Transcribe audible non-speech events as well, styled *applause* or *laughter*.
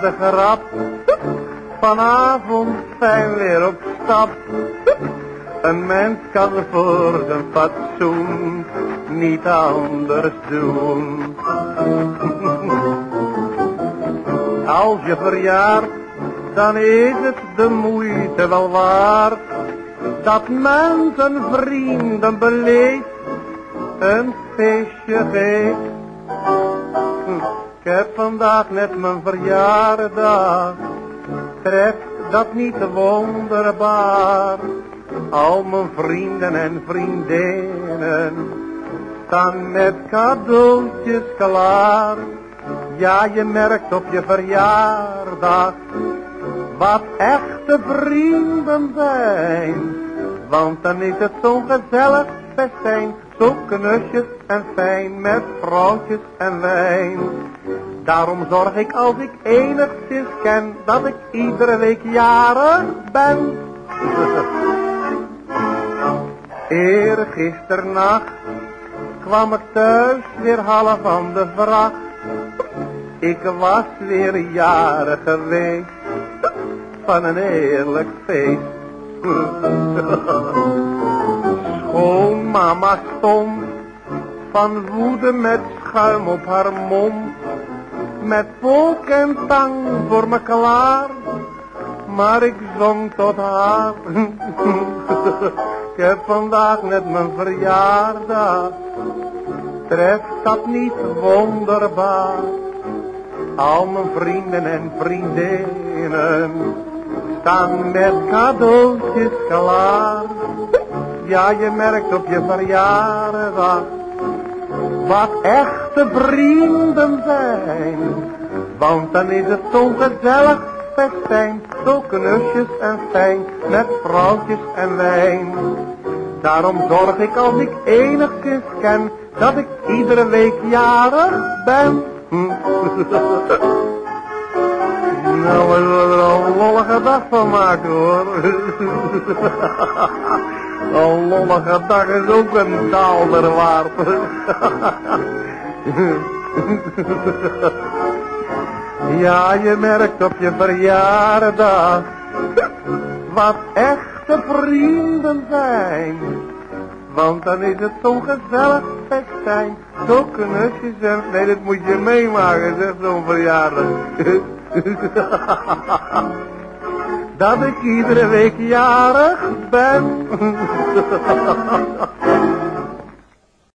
de grap. Vanavond zijn we weer op stap. Een mens kan voor zijn fatsoen niet anders doen. Als je verjaart, dan is het de moeite wel waard. Dat men zijn vrienden beleeft, een feestje geeft. Ik heb vandaag net mijn verjaardag, treft dat niet wonderbaar. Al mijn vrienden en vriendinnen staan met cadeautjes klaar. Ja, je merkt op je verjaardag wat echte vrienden zijn. Want dan is het zo'n gezellig festijn, zo knusjes en fijn met vrouwtjes en wijn. Daarom zorg ik als ik enigszins ken dat ik iedere week jarig ben. Eergisternacht kwam ik thuis weer half van de vracht. Ik was weer jaren geweest van een eerlijk feest. *laughs* Mama stond van woede met schuim op haar mond. Met volk en tang voor me klaar, maar ik zong tot haar. *laughs* ik heb vandaag net mijn verjaardag, treft dat niet wonderbaar? Al mijn vrienden en vriendinnen staan met cadeautjes klaar. Ja, je merkt op je verjaardag wat echte vrienden zijn. Want dan is het zo'n gezellig festijn, zo knusjes en fijn, met vrouwtjes en wijn. Daarom zorg ik als ik enigszins ken, dat ik iedere week jarig ben. *laughs* nou, we zullen er een lollige dag van maken hoor. *laughs* een lollige dag is ook een daalder waard. ja, je merkt op je verjaardag wat echte vrienden zijn. Want dan is het zo'n gezellig festijn. Zo knusjes en... Nee, dat moet je meemaken, zegt zo'n verjaardag. Dat ik iedere week jarig ben. *laughs*